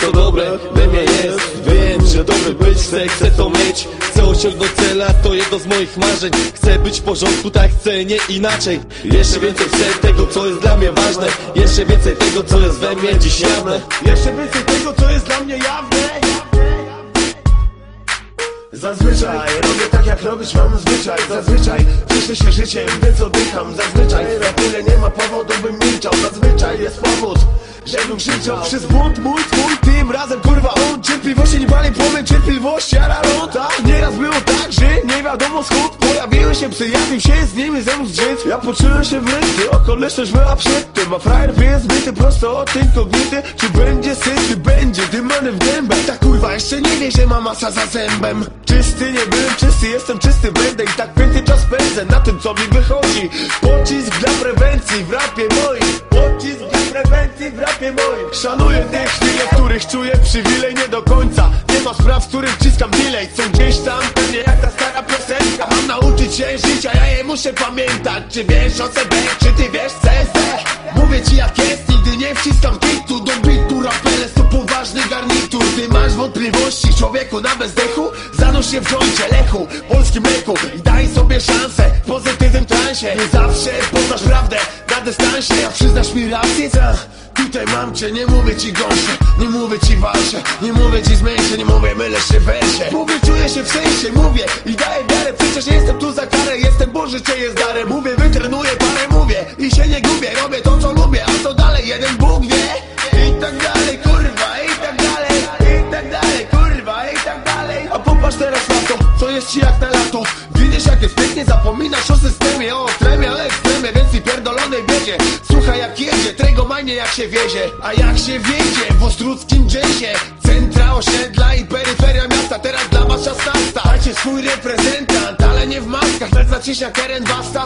co dobre we mnie jest. Wiem, że dobry być chcę, chcę to mieć. Chcę osiągnąć cele, a to jedno z moich marzeń. Chcę być w porządku, tak chcę, nie inaczej. Jeszcze więcej chcę tego, co jest dla mnie ważne. Jeszcze więcej tego, co jest we mnie dziś jawne. Jeszcze więcej tego, co jest dla mnie jawne. Zazwyczaj robię tak jak robić mam zwyczaj. Zazwyczaj cieszę się życiem, więc oddycham. Zazwyczaj na tyle nie ma powodu bym milczał. Zazwyczaj jest powód, żebym krzyczał Przez bunt mój, twój, tym razem kurwa on Cierpliwości nie pali płomień, cierpliwości aralota Nieraz było tak, że nie wiadomo skąd Pojawiły się psy, jawił się z nimi zamiast drzeć Ja poczułem się wryty, okoliczność była przed tym A frajer jest zbyty prosto od inkognity Czy będzie syt, czy będzie dymany w gębę Ta kurwa jeszcze nie wie, że ma masa za zębem. Czysty nie byłem czysty, jestem czysty będę. I tak piękny czas pędzę na tym co mi wychodzi. Pocisk dla prewencji w rapie moim. Pocisk dla prewencji w rapie moim. Szanuję te chwile, których czuję przywilej nie do końca. Nie ma spraw, w których wciskam delay. Są gdzieś tam pewnie jak ta stara piosenka. Mam nauczyć się życia, ja je muszę pamiętać. Czy wiesz o CB, czy ty wiesz CSD? Mówię ci jak jest, nigdy nie wciskam kitu Do bitu. Rapeles to poważny garnitur. Ty masz wątpliwości, człowieku na bezdechu? Zanurz się w rządzie lechu, polskim leku. I daj sobie szansę, w pozytywnym transie. Nie zawsze poznasz prawdę na dystansie. A przyznasz mi rację, co? Tutaj mam cię, nie mówię ci gąszę Nie mówię ci walczę, nie mówię ci zmęczę Nie mówię mylę się w wersie Mówię, czuję się w sensie, mówię I daję wiarę, przecież jestem tu za karę Jestem Boży, czy jest darem. Mówię, wytrenuję parę, mówię I się nie gubię, robię to co lubię A co dalej, jeden Bóg wie. I tak dalej, kurwa, i tak dalej I tak dalej, kurwa, i tak dalej. A popatrz teraz na to, co jest ci jak na lato. Widzisz jak jest pięknie, zapominasz o systemie O tremie, o ekstremie, więc i pierdolonej biedzie. Słuchaj jak jedzie, majnie jak się wiezie A jak się wiedzie w ostruckim jazzie Centra osiedla i peryferia miasta Teraz dla was czas nasta Dajcie swój reprezentant, ale nie w maskach Tak zaciśnia Keren Basta